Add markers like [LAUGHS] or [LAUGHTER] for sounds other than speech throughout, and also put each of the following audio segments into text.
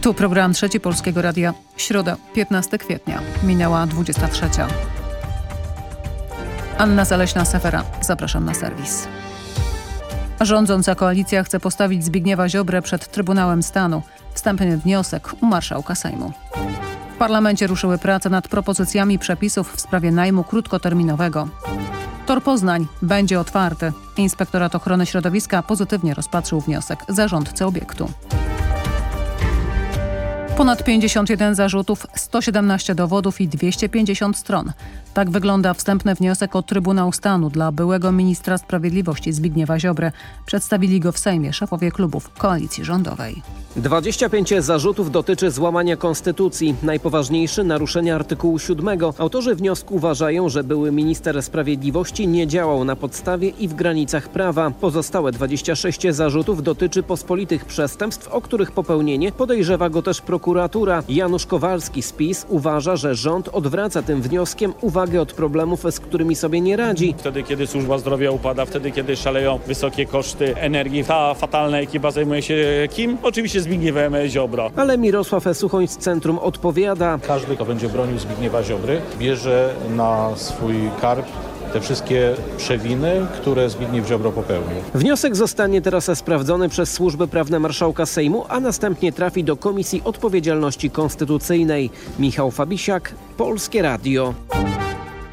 Tu program Trzeci Polskiego Radia. Środa, 15 kwietnia. Minęła 23. Anna Zaleśna-Sefera. Zapraszam na serwis. Rządząca koalicja chce postawić Zbigniewa Ziobrę przed Trybunałem Stanu. Wstępny wniosek u marszałka Sejmu. W parlamencie ruszyły prace nad propozycjami przepisów w sprawie najmu krótkoterminowego. Tor Poznań będzie otwarty. Inspektorat Ochrony Środowiska pozytywnie rozpatrzył wniosek zarządcy obiektu. Ponad 51 zarzutów, 117 dowodów i 250 stron. Tak wygląda wstępny wniosek o Trybunał Stanu dla byłego ministra sprawiedliwości Zbigniewa Ziobry. Przedstawili go w Sejmie szefowie klubów koalicji rządowej. 25 zarzutów dotyczy złamania konstytucji. Najpoważniejszy naruszenia artykułu 7. Autorzy wniosku uważają, że były minister sprawiedliwości nie działał na podstawie i w granicach prawa. Pozostałe 26 zarzutów dotyczy pospolitych przestępstw, o których popełnienie podejrzewa go też prokuratura. Janusz Kowalski z PiS uważa, że rząd odwraca tym wnioskiem uwagę od problemów, z którymi sobie nie radzi. Wtedy, kiedy służba zdrowia upada, wtedy, kiedy szaleją wysokie koszty energii. Ta fatalna ekipa zajmuje się kim? Oczywiście Zbigniewem Ziobro. Ale Mirosław Suchoń z Centrum odpowiada. Każdy, kto będzie bronił Zbigniewa Ziobry, bierze na swój karb te wszystkie przewiny, które Zbigniew Ziobro popełnił. Wniosek zostanie teraz sprawdzony przez służby prawne marszałka Sejmu, a następnie trafi do Komisji Odpowiedzialności Konstytucyjnej. Michał Fabisiak, Polskie Radio.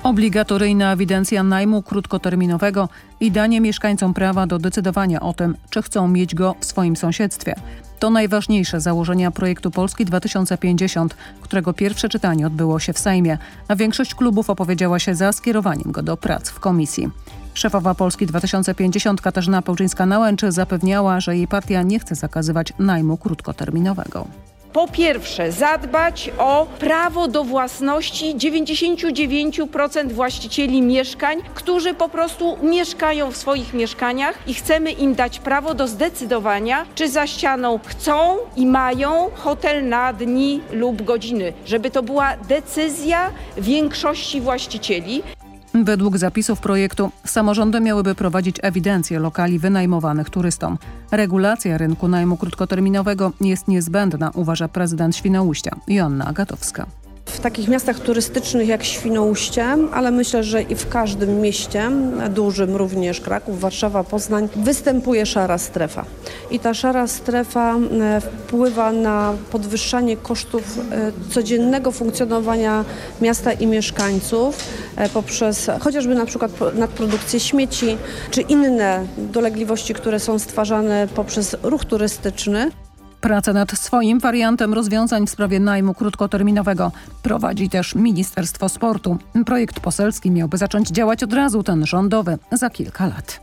Obligatoryjna ewidencja najmu krótkoterminowego i danie mieszkańcom prawa do decydowania o tym, czy chcą mieć go w swoim sąsiedztwie. To najważniejsze założenia projektu Polski 2050, którego pierwsze czytanie odbyło się w Sejmie, a większość klubów opowiedziała się za skierowaniem go do prac w komisji. Szefowa Polski 2050 Katarzyna Pełczyńska-Nałęczy zapewniała, że jej partia nie chce zakazywać najmu krótkoterminowego po pierwsze zadbać o prawo do własności 99% właścicieli mieszkań, którzy po prostu mieszkają w swoich mieszkaniach i chcemy im dać prawo do zdecydowania, czy za ścianą chcą i mają hotel na dni lub godziny, żeby to była decyzja większości właścicieli. Według zapisów projektu samorządy miałyby prowadzić ewidencję lokali wynajmowanych turystom. Regulacja rynku najmu krótkoterminowego jest niezbędna, uważa prezydent Świnoujścia Joanna Agatowska w takich miastach turystycznych jak Świnoujście, ale myślę, że i w każdym mieście, dużym również Kraków, Warszawa, Poznań, występuje szara strefa. I ta szara strefa e, wpływa na podwyższanie kosztów e, codziennego funkcjonowania miasta i mieszkańców e, poprzez chociażby na przykład nadprodukcję śmieci, czy inne dolegliwości, które są stwarzane poprzez ruch turystyczny. Pracę nad swoim wariantem rozwiązań w sprawie najmu krótkoterminowego prowadzi też Ministerstwo Sportu. Projekt poselski miałby zacząć działać od razu, ten rządowy, za kilka lat.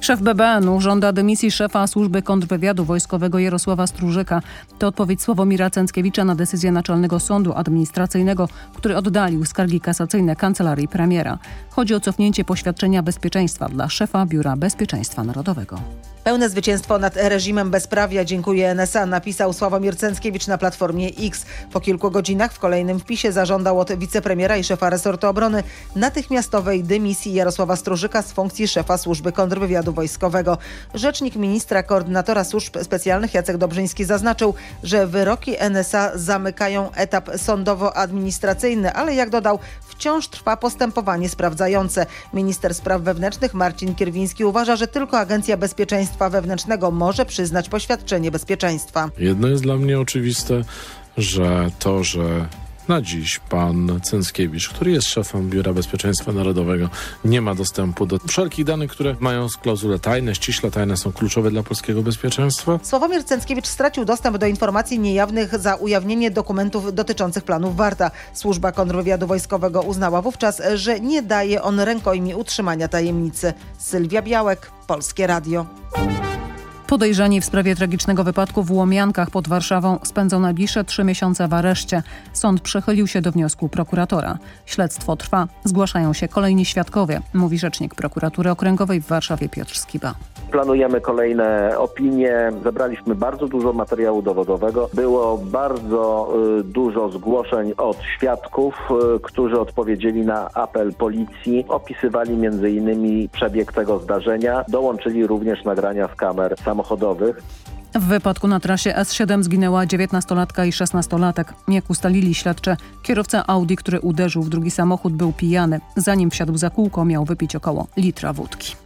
Szef BBN-u żąda dymisji szefa służby kontrwywiadu wojskowego Jarosława Strużyka. To odpowiedź Sławomira Cęckiewicza na decyzję Naczelnego Sądu Administracyjnego, który oddalił skargi kasacyjne Kancelarii Premiera. Chodzi o cofnięcie poświadczenia bezpieczeństwa dla szefa Biura Bezpieczeństwa Narodowego. Pełne zwycięstwo nad reżimem bezprawia dziękuję NSA, napisał Sławomir Cęckiewicz na Platformie X. Po kilku godzinach w kolejnym wpisie zażądał od wicepremiera i szefa resortu obrony natychmiastowej dymisji Jarosława Strużyka z funkcji szefa służby kontrwywiadu wojskowego. Rzecznik ministra koordynatora służb specjalnych Jacek Dobrzyński zaznaczył, że wyroki NSA zamykają etap sądowo-administracyjny, ale jak dodał, wciąż trwa postępowanie sprawdzające. Minister spraw wewnętrznych Marcin Kierwiński uważa, że tylko Agencja Bezpieczeństwa Wewnętrznego może przyznać poświadczenie bezpieczeństwa. Jedno jest dla mnie oczywiste, że to, że na dziś pan Cęckiewicz, który jest szefem Biura Bezpieczeństwa Narodowego, nie ma dostępu do wszelkich danych, które mają klauzulę tajne, ściśle tajne, są kluczowe dla polskiego bezpieczeństwa. Sławomir Cęckiewicz stracił dostęp do informacji niejawnych za ujawnienie dokumentów dotyczących planów Warta. Służba kontrwywiadu wojskowego uznała wówczas, że nie daje on rękojmi utrzymania tajemnicy. Sylwia Białek, Polskie Radio. Podejrzani w sprawie tragicznego wypadku w Łomiankach pod Warszawą spędzą najbliższe trzy miesiące w areszcie. Sąd przychylił się do wniosku prokuratora. Śledztwo trwa. Zgłaszają się kolejni świadkowie, mówi rzecznik prokuratury okręgowej w Warszawie Piotr Skiba. Planujemy kolejne opinie. Zebraliśmy bardzo dużo materiału dowodowego. Było bardzo y, dużo zgłoszeń od świadków, y, którzy odpowiedzieli na apel policji. Opisywali innymi przebieg tego zdarzenia. Dołączyli również nagrania z kamer samochodowych. W wypadku na trasie S7 zginęła 19-latka i 16-latek. Jak ustalili śledcze, kierowca Audi, który uderzył w drugi samochód był pijany. Zanim wsiadł za kółko miał wypić około litra wódki.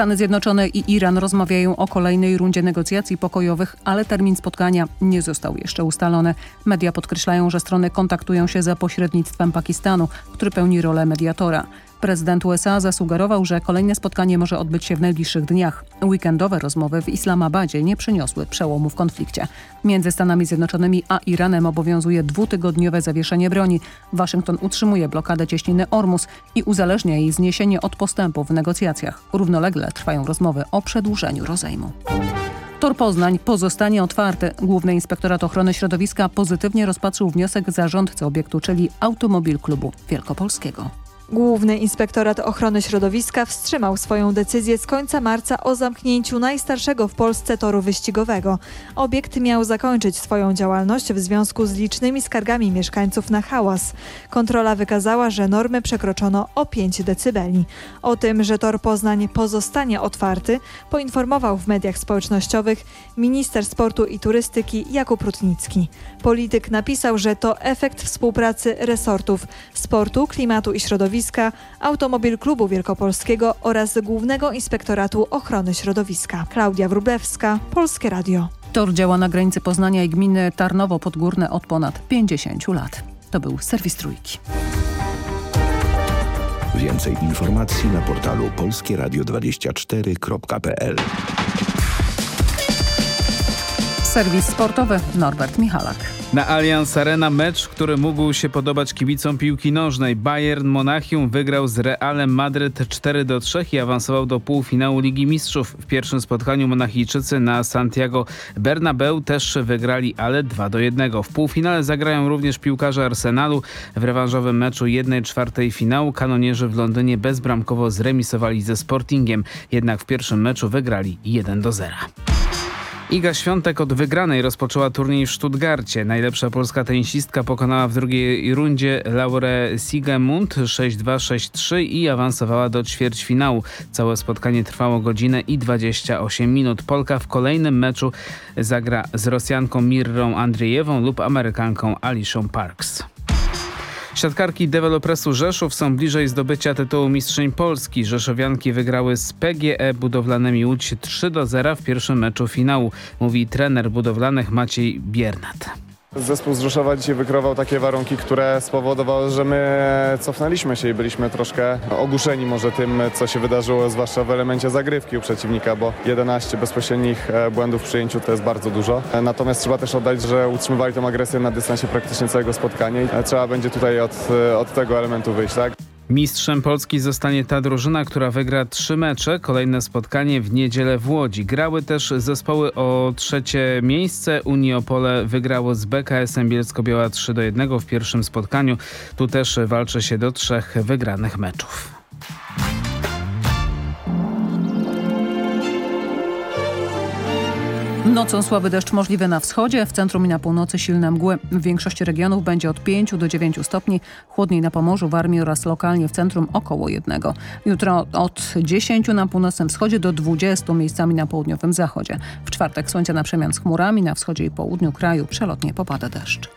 Stany Zjednoczone i Iran rozmawiają o kolejnej rundzie negocjacji pokojowych, ale termin spotkania nie został jeszcze ustalony. Media podkreślają, że strony kontaktują się za pośrednictwem Pakistanu, który pełni rolę mediatora. Prezydent USA zasugerował, że kolejne spotkanie może odbyć się w najbliższych dniach. Weekendowe rozmowy w Islamabadzie nie przyniosły przełomu w konflikcie. Między Stanami Zjednoczonymi a Iranem obowiązuje dwutygodniowe zawieszenie broni. Waszyngton utrzymuje blokadę cieśniny Ormus i uzależnia jej zniesienie od postępów w negocjacjach. Równolegle trwają rozmowy o przedłużeniu rozejmu. Tor Poznań pozostanie otwarty. Główny Inspektorat Ochrony Środowiska pozytywnie rozpatrzył wniosek zarządcy obiektu, czyli Automobil Klubu Wielkopolskiego. Główny Inspektorat Ochrony Środowiska wstrzymał swoją decyzję z końca marca o zamknięciu najstarszego w Polsce toru wyścigowego. Obiekt miał zakończyć swoją działalność w związku z licznymi skargami mieszkańców na hałas. Kontrola wykazała, że normy przekroczono o 5 decybeli. O tym, że tor Poznań pozostanie otwarty, poinformował w mediach społecznościowych minister sportu i turystyki Jakub Rutnicki. Polityk napisał, że to efekt współpracy resortów sportu, klimatu i środowiska Automobil Klubu Wielkopolskiego oraz Głównego Inspektoratu Ochrony Środowiska. Klaudia Wrublewska, Polskie Radio. Tor działa na granicy Poznania i gminy Tarnowo Podgórne od ponad 50 lat. To był serwis Trójki. Więcej informacji na portalu polskieradio24.pl Serwis sportowy Norbert Michalak. Na Allianz Arena mecz, który mógł się podobać kibicom piłki nożnej. Bayern Monachium wygrał z Realem Madryt 4 do 3 i awansował do półfinału Ligi Mistrzów. W pierwszym spotkaniu Monachijczycy na Santiago Bernabeu też wygrali, ale 2 do 1. W półfinale zagrają również piłkarze Arsenalu. W rewanżowym meczu 1-4 finału kanonierzy w Londynie bezbramkowo zremisowali ze Sportingiem. Jednak w pierwszym meczu wygrali 1 do 0. Iga Świątek od wygranej rozpoczęła turniej w Stuttgarcie. Najlepsza polska tenisistka pokonała w drugiej rundzie Laurę Sigemund 6-2-6-3 i awansowała do ćwierćfinału. Całe spotkanie trwało godzinę i 28 minut. Polka w kolejnym meczu zagra z Rosjanką Mirrą Andrzejewą lub Amerykanką Alishą Parks. Siatkarki dewelopresu Rzeszów są bliżej zdobycia tytułu Mistrzyń Polski. Rzeszowianki wygrały z PGE Budowlanymi Łódź 3 do 0 w pierwszym meczu finału, mówi trener budowlanych Maciej Biernat. Zespół z Rzeszowa dzisiaj wykrował takie warunki, które spowodowały, że my cofnęliśmy się i byliśmy troszkę ogłuszeni może tym, co się wydarzyło, zwłaszcza w elemencie zagrywki u przeciwnika, bo 11 bezpośrednich błędów w przyjęciu to jest bardzo dużo. Natomiast trzeba też oddać, że utrzymywali tą agresję na dystansie praktycznie całego spotkania i trzeba będzie tutaj od, od tego elementu wyjść, tak? Mistrzem Polski zostanie ta drużyna, która wygra trzy mecze. Kolejne spotkanie w niedzielę w Łodzi. Grały też zespoły o trzecie miejsce. Unii Opole wygrało z BKS-em Bielsko-Biała 3 do 1 w pierwszym spotkaniu. Tu też walczy się do trzech wygranych meczów. Nocą słaby deszcz możliwy na wschodzie, w centrum i na północy silne mgły. W większości regionów będzie od 5 do 9 stopni, chłodniej na Pomorzu, w Armii oraz lokalnie w centrum około 1. Jutro od 10 na północnym wschodzie do 20 miejscami na południowym zachodzie. W czwartek słońce na przemian z chmurami, na wschodzie i południu kraju przelotnie popada deszcz.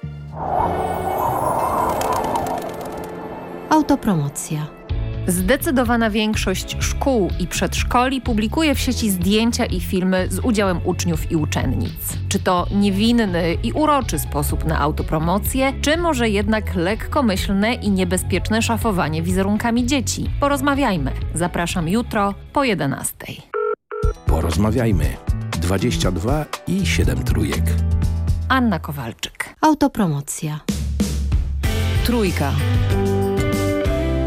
Autopromocja. Zdecydowana większość szkół i przedszkoli publikuje w sieci zdjęcia i filmy z udziałem uczniów i uczennic. Czy to niewinny i uroczy sposób na autopromocję, czy może jednak lekkomyślne i niebezpieczne szafowanie wizerunkami dzieci? Porozmawiajmy. Zapraszam jutro po 11. Porozmawiajmy. 22 i 7 trójek. Anna Kowalczyk. Autopromocja. Trójka.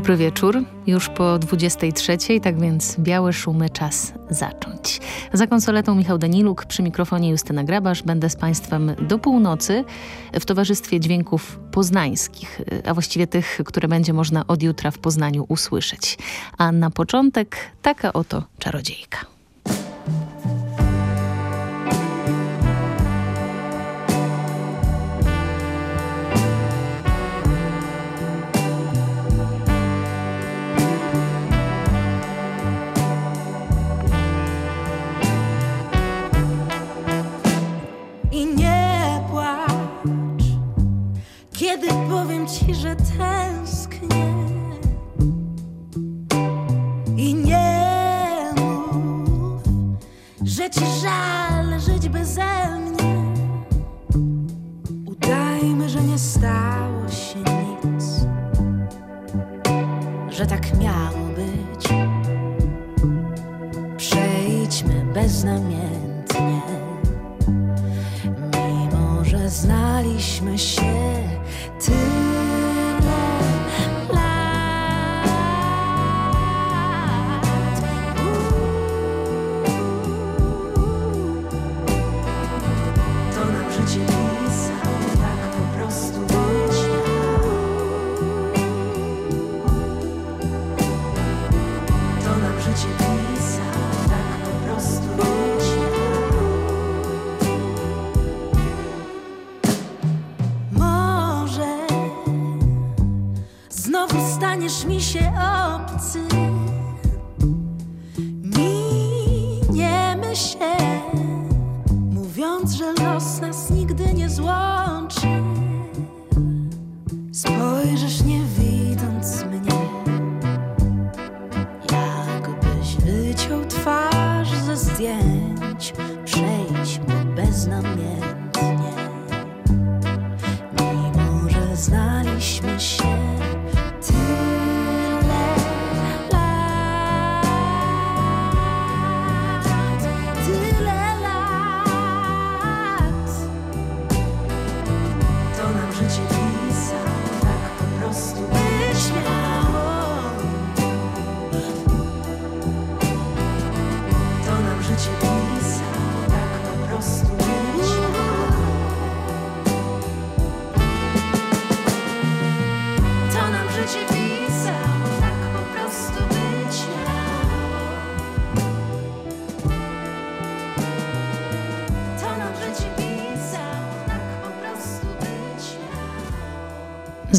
Dobry wieczór, już po 23, tak więc białe szumy czas zacząć. Za konsoletą Michał Daniluk, przy mikrofonie Justyna Grabasz. Będę z Państwem do północy w towarzystwie dźwięków poznańskich, a właściwie tych, które będzie można od jutra w Poznaniu usłyszeć. A na początek taka oto czarodziejka. powiem ci, że tęsknię i nie mów, że ci żal żyć beze mnie. Udajmy, że nie stało się nic, że tak miało być. Przejdźmy beznamiętnie, mimo że znaliśmy się.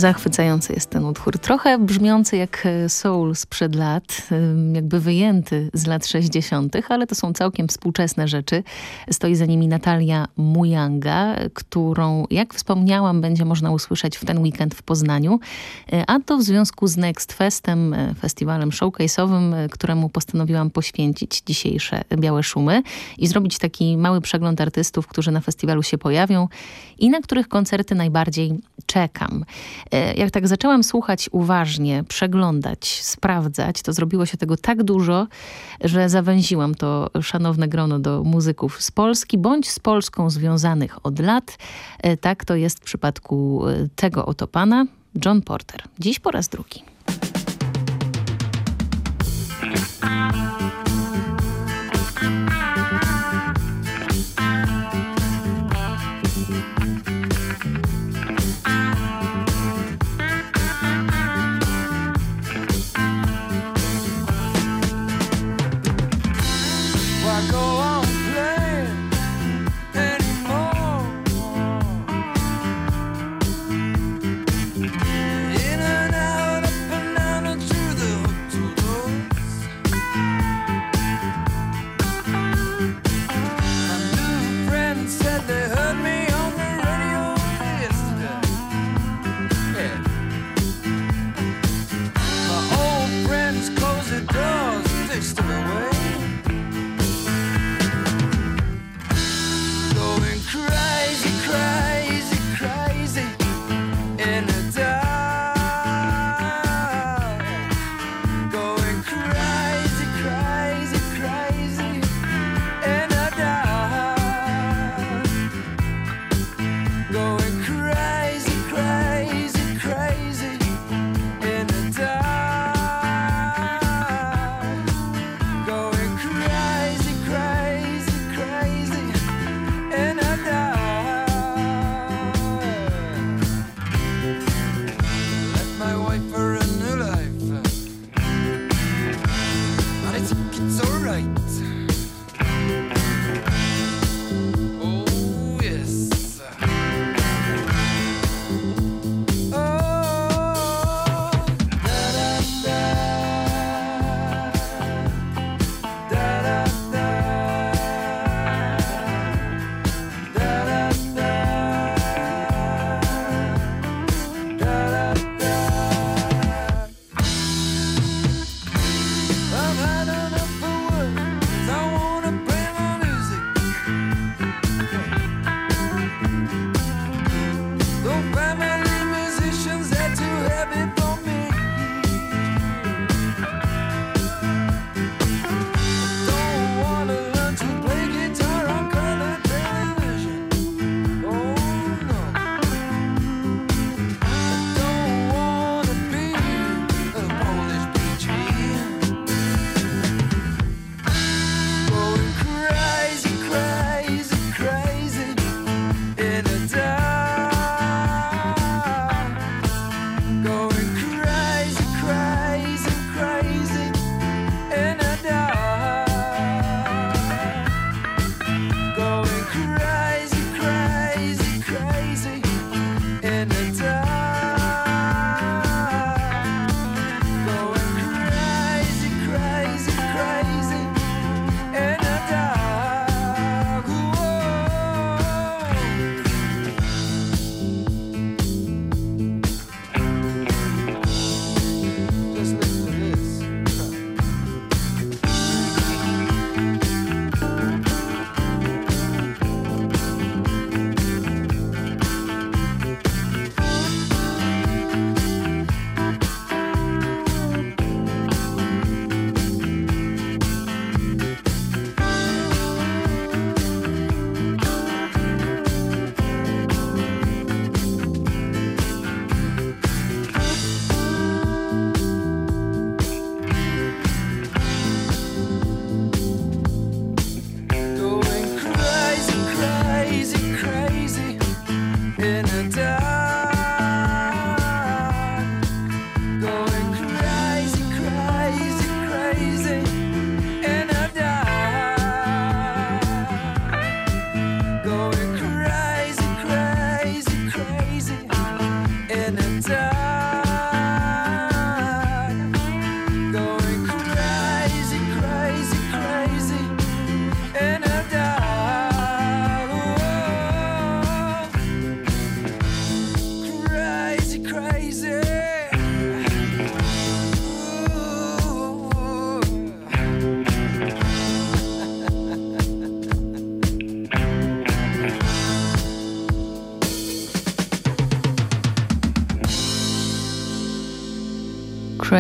Zachwycający jest utwór. Trochę brzmiący jak e, soul sprzed lat, jakby wyjęty z lat 60., ale to są całkiem współczesne rzeczy. Stoi za nimi Natalia Mujanga, którą, jak wspomniałam, będzie można usłyszeć w ten weekend w Poznaniu. E, a to w związku z Next Festem, e, festiwalem showcase'owym, któremu postanowiłam poświęcić dzisiejsze Białe Szumy i zrobić taki mały przegląd artystów, którzy na festiwalu się pojawią i na których koncerty najbardziej czekam. Jak tak zaczęłam słuchać uważnie, przeglądać, sprawdzać, to zrobiło się tego tak dużo, że zawęziłam to szanowne grono do muzyków z Polski, bądź z Polską związanych od lat. E, tak to jest w przypadku e, tego oto pana, John Porter. Dziś po raz drugi.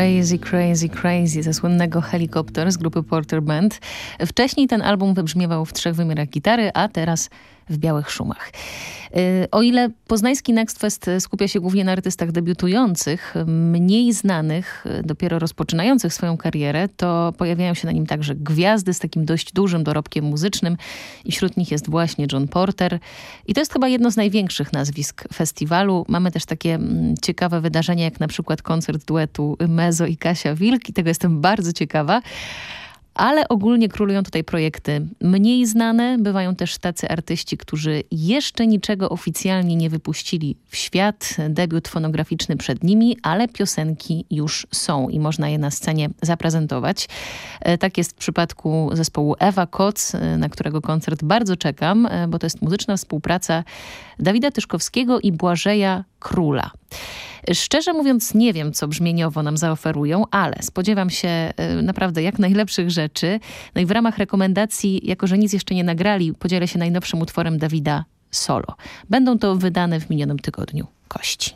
Crazy, Crazy, Crazy ze słynnego Helicopter z grupy Porter Band. Wcześniej ten album wybrzmiewał w trzech wymiarach gitary, a teraz w białych szumach. O ile poznański Next Fest skupia się głównie na artystach debiutujących, mniej znanych, dopiero rozpoczynających swoją karierę, to pojawiają się na nim także gwiazdy z takim dość dużym dorobkiem muzycznym i wśród nich jest właśnie John Porter. I to jest chyba jedno z największych nazwisk festiwalu. Mamy też takie mm, ciekawe wydarzenia, jak na przykład koncert duetu Mezo i Kasia Wilk i tego jestem bardzo ciekawa ale ogólnie królują tutaj projekty mniej znane. Bywają też tacy artyści, którzy jeszcze niczego oficjalnie nie wypuścili w świat. Debiut fonograficzny przed nimi, ale piosenki już są i można je na scenie zaprezentować. E, tak jest w przypadku zespołu Ewa Koc, e, na którego koncert bardzo czekam, e, bo to jest muzyczna współpraca Dawida Tyszkowskiego i Błażeja Króla. Szczerze mówiąc nie wiem, co brzmieniowo nam zaoferują, ale spodziewam się y, naprawdę jak najlepszych rzeczy. No i w ramach rekomendacji, jako że nic jeszcze nie nagrali, podzielę się najnowszym utworem Dawida Solo. Będą to wydane w minionym tygodniu kości.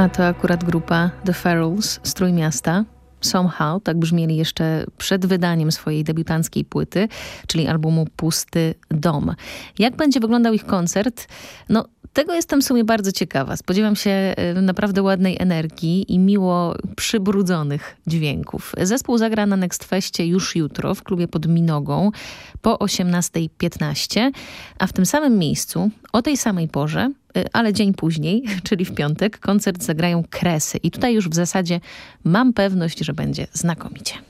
A to akurat grupa The Ferals z Trójmiasta. Somehow, tak brzmieli jeszcze przed wydaniem swojej debiutanckiej płyty, czyli albumu Pusty Dom. Jak będzie wyglądał ich koncert? No, tego jestem w sumie bardzo ciekawa. Spodziewam się y, naprawdę ładnej energii i miło przybrudzonych dźwięków. Zespół zagra na Next Festie już jutro w klubie pod Minogą po 18.15, a w tym samym miejscu o tej samej porze ale dzień później, [LAUGHS] czyli w piątek, koncert zagrają Kresy. I tutaj już w zasadzie mam pewność, że będzie znakomicie.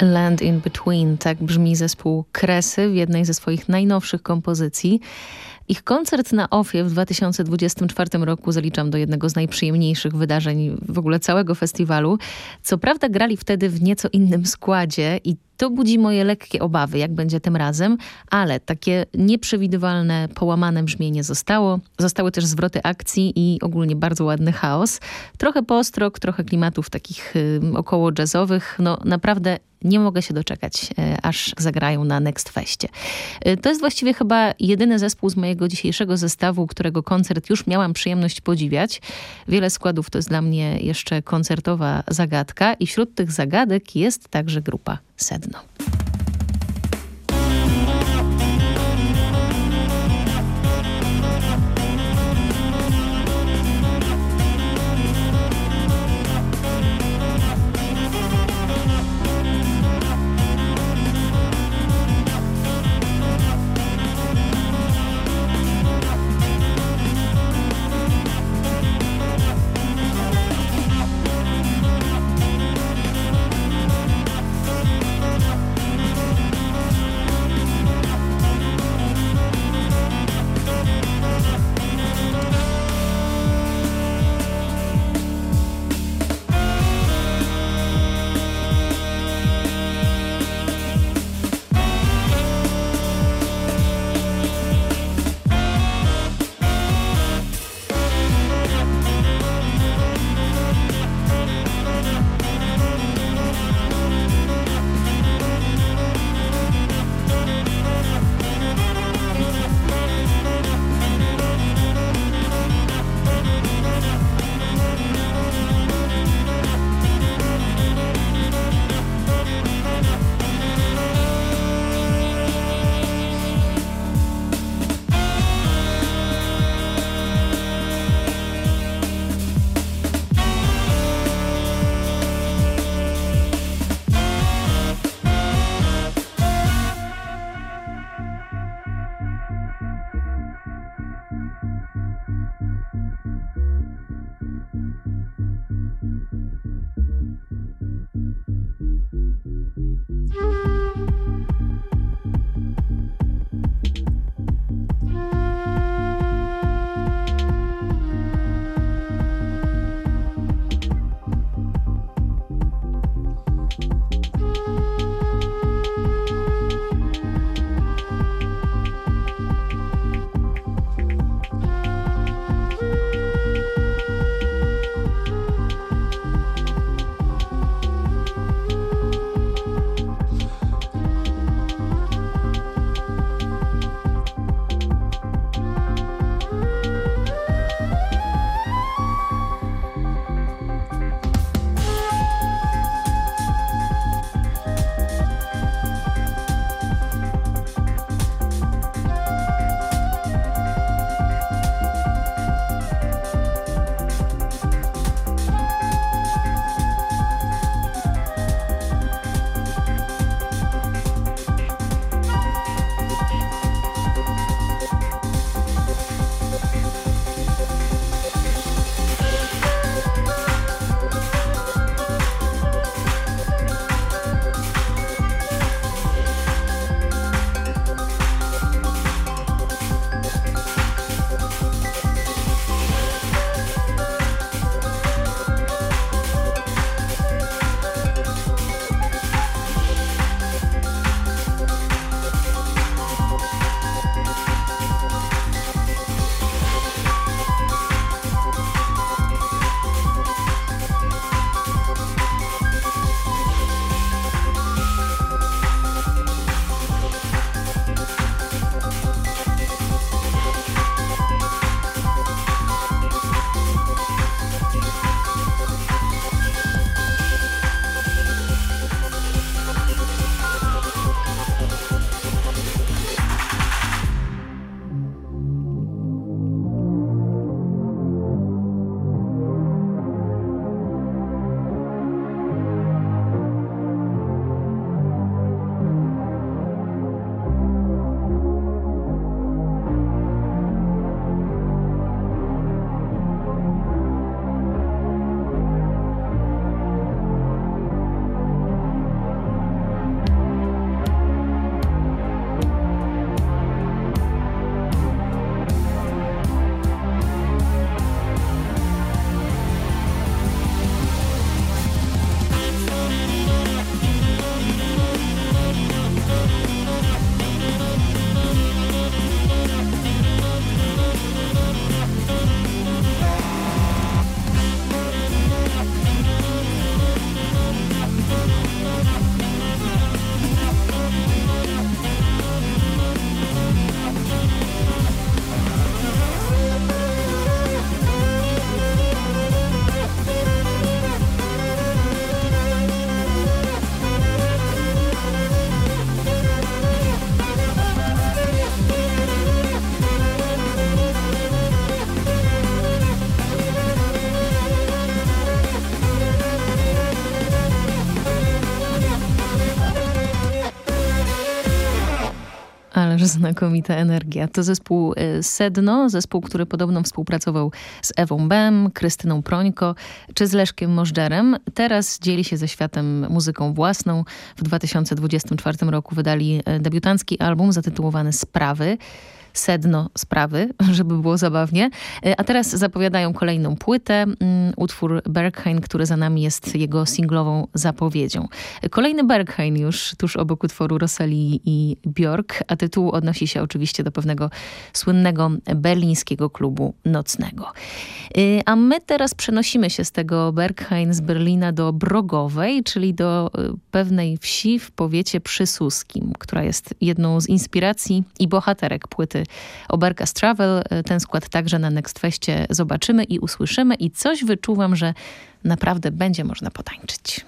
Land in Between, tak brzmi zespół Kresy w jednej ze swoich najnowszych kompozycji. Ich koncert na OFIE w 2024 roku zaliczam do jednego z najprzyjemniejszych wydarzeń w ogóle całego festiwalu. Co prawda grali wtedy w nieco innym składzie i to budzi moje lekkie obawy, jak będzie tym razem, ale takie nieprzewidywalne, połamane brzmienie zostało. Zostały też zwroty akcji i ogólnie bardzo ładny chaos. Trochę postrok, trochę klimatów takich y, około jazzowych. No naprawdę nie mogę się doczekać, e, aż zagrają na Next Festie. E, to jest właściwie chyba jedyny zespół z mojego dzisiejszego zestawu, którego koncert już miałam przyjemność podziwiać. Wiele składów to jest dla mnie jeszcze koncertowa zagadka i wśród tych zagadek jest także grupa Sedno. Znakomita energia. To zespół y, Sedno, zespół, który podobno współpracował z Ewą Bem, Krystyną Prońko czy z Leszkiem Możdżerem. Teraz dzieli się ze światem muzyką własną. W 2024 roku wydali y, debiutancki album zatytułowany Sprawy sedno sprawy, [LAUGHS] żeby było zabawnie. A teraz zapowiadają kolejną płytę, mm, utwór Berghain, który za nami jest jego singlową zapowiedzią. Kolejny Berghain już tuż obok utworu Rosali i Björk, a tytuł odnosi się oczywiście do pewnego słynnego berlińskiego klubu nocnego. Y, a my teraz przenosimy się z tego Berghain z Berlina do Brogowej, czyli do pewnej wsi w powiecie przysuskim, która jest jedną z inspiracji i bohaterek płyty Oberkas Travel. Ten skład także na Next Festie zobaczymy i usłyszymy i coś wyczuwam, że naprawdę będzie można potańczyć.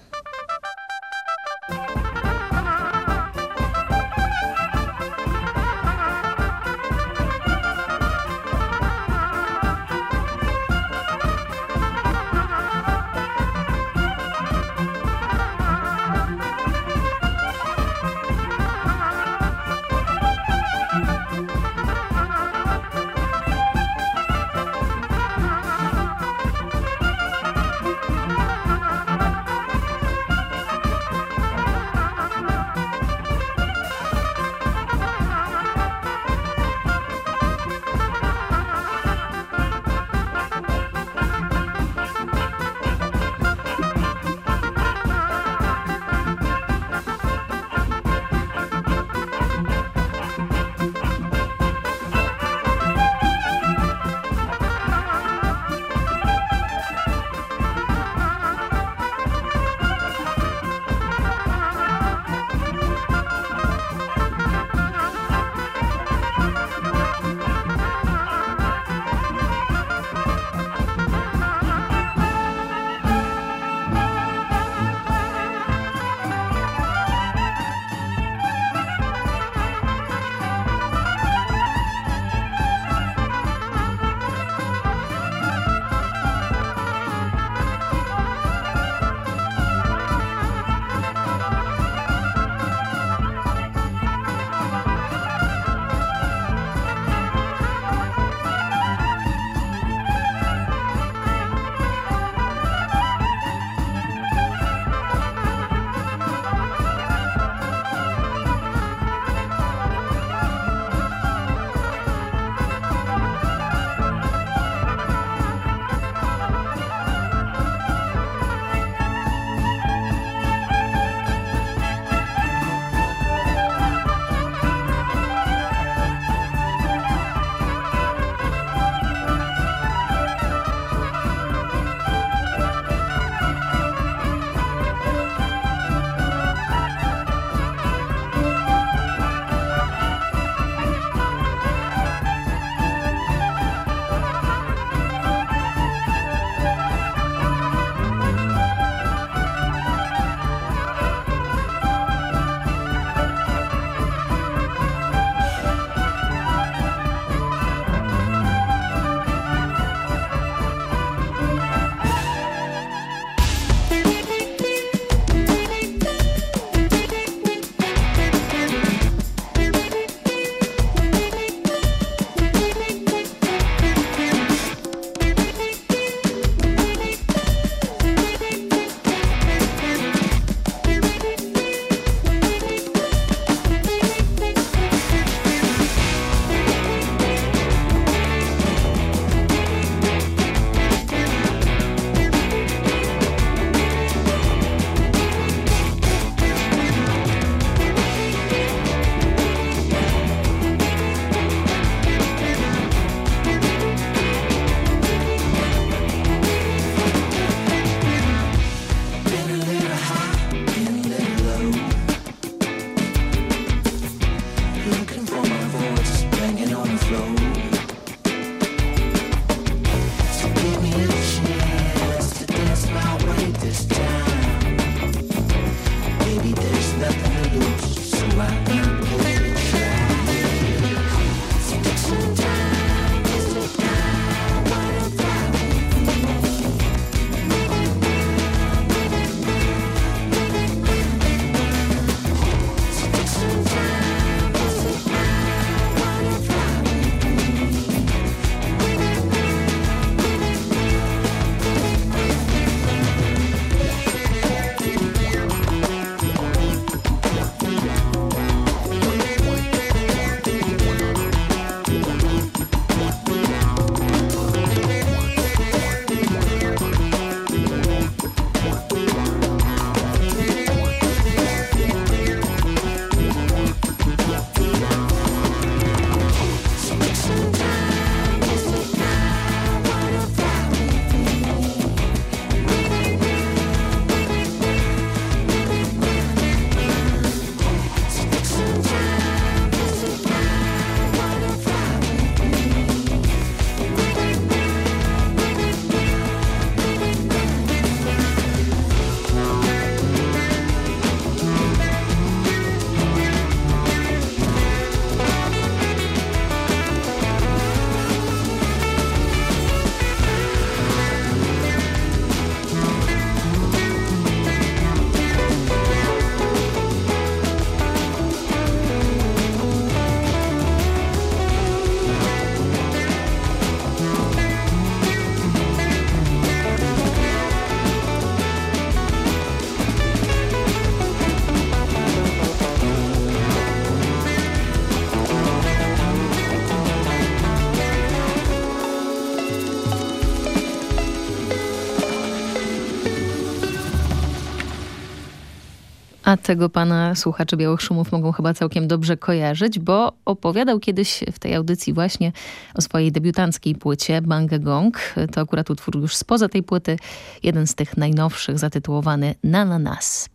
A tego pana słuchacze Białych Szumów mogą chyba całkiem dobrze kojarzyć, bo opowiadał kiedyś w tej audycji właśnie o swojej debiutanckiej płycie Bang Gong. To akurat utwór już spoza tej płyty, jeden z tych najnowszych zatytułowany Na na nas.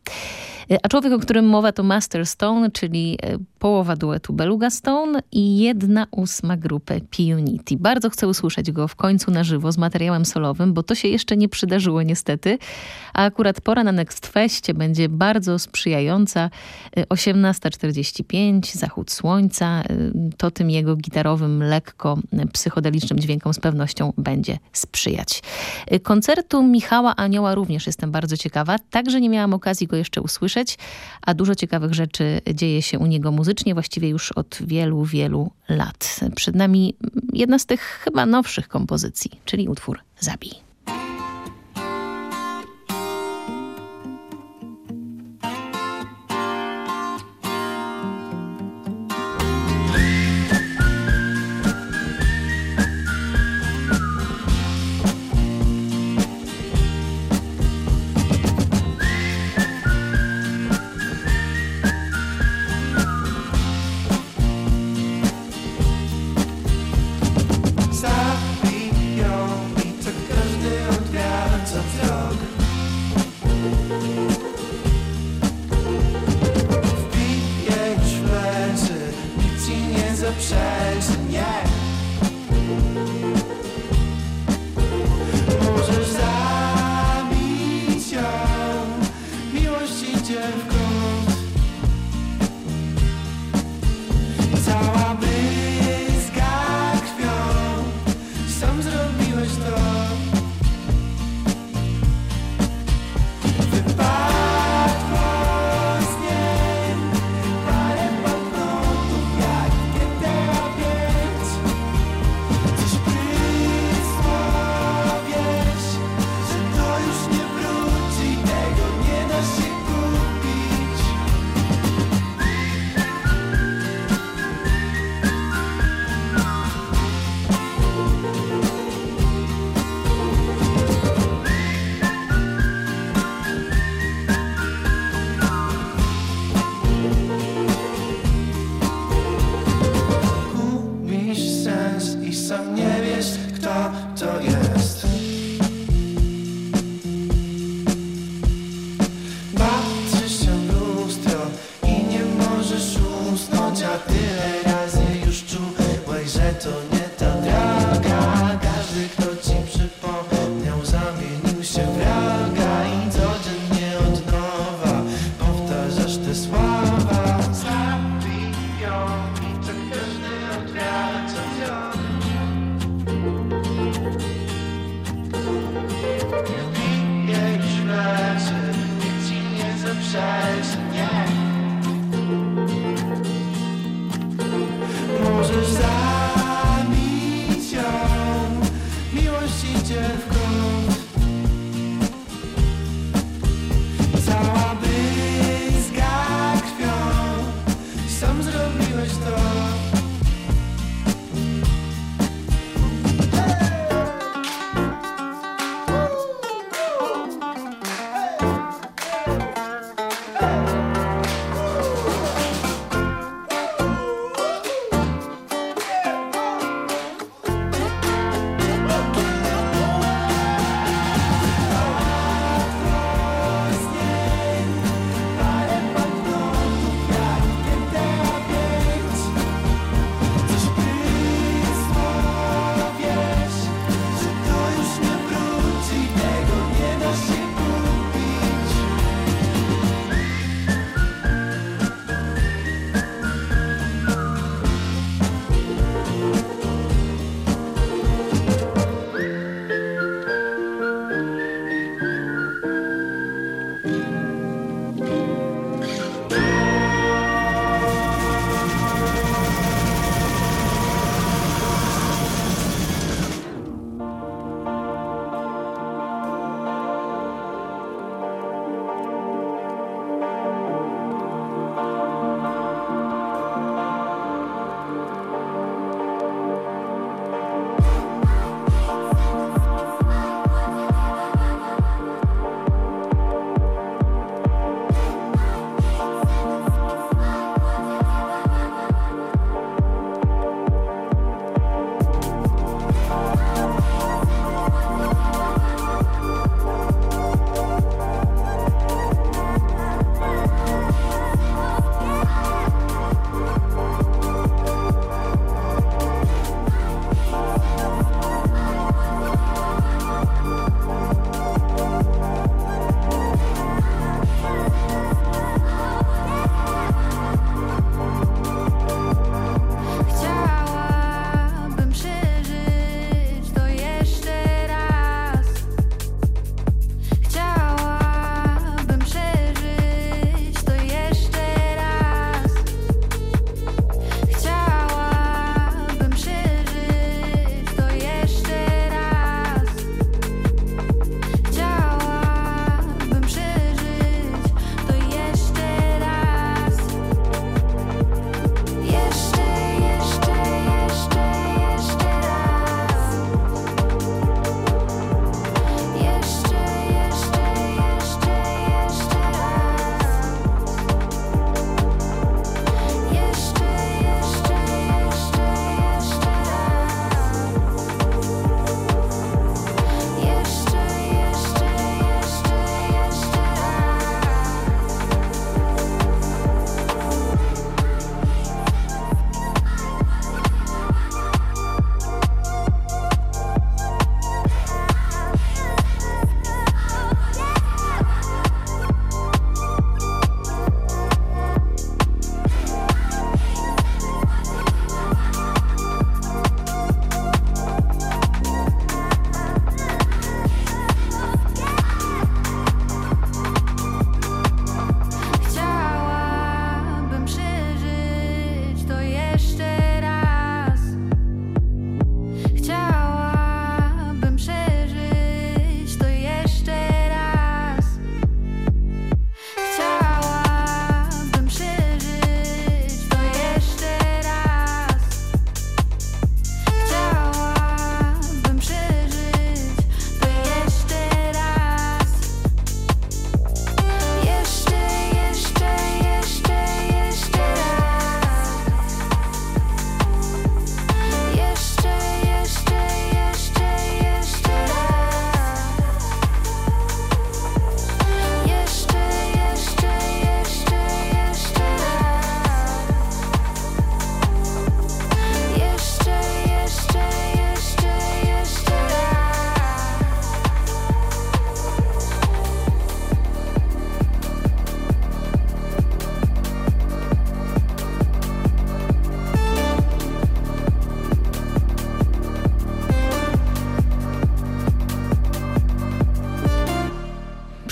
A człowiek, o którym mowa to Master Stone, czyli e, połowa duetu Beluga Stone i jedna ósma grupy P-Unity. Bardzo chcę usłyszeć go w końcu na żywo z materiałem solowym, bo to się jeszcze nie przydarzyło niestety, a akurat pora na Next Festie będzie bardzo sprzyjająca. 18.45, e, zachód słońca, e, to tym jego gitarowym, lekko psychodelicznym dźwiękom z pewnością będzie sprzyjać. Koncertu Michała Anioła również jestem bardzo ciekawa, także nie miałam okazji go jeszcze usłyszeć, a dużo ciekawych rzeczy dzieje się u niego muzycznie, właściwie już od wielu, wielu lat. Przed nami jedna z tych chyba nowszych kompozycji, czyli utwór Zabij.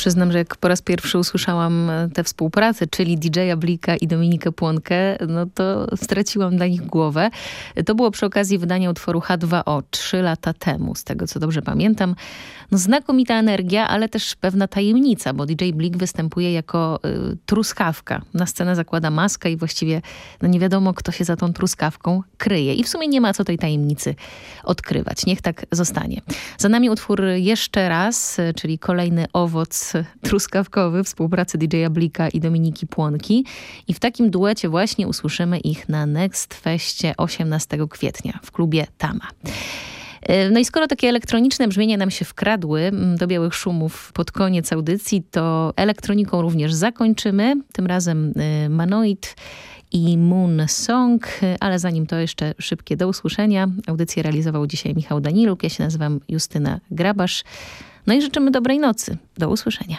Przyznam, że jak po raz pierwszy usłyszałam e, tę współpracę, czyli DJ-a Blika i Dominikę Płonkę, no to straciłam dla nich głowę. To było przy okazji wydania utworu H2O trzy lata temu, z tego co dobrze pamiętam. No, znakomita energia, ale też pewna tajemnica, bo DJ Blik występuje jako y, truskawka. Na scenę zakłada maskę i właściwie no nie wiadomo, kto się za tą truskawką kryje. I w sumie nie ma co tej tajemnicy odkrywać. Niech tak zostanie. Za nami utwór jeszcze raz, y, czyli kolejny owoc truskawkowy współpracy DJ-a Blika i Dominiki Płonki. I w takim duecie właśnie usłyszymy ich na Next Feście 18 kwietnia w klubie Tama. E, no i skoro takie elektroniczne brzmienia nam się wkradły do białych szumów pod koniec audycji, to elektroniką również zakończymy. Tym razem e, Manoid i Moon Song, ale zanim to jeszcze szybkie do usłyszenia. Audycję realizował dzisiaj Michał Daniluk, ja się nazywam Justyna Grabasz. No i życzymy dobrej nocy. Do usłyszenia.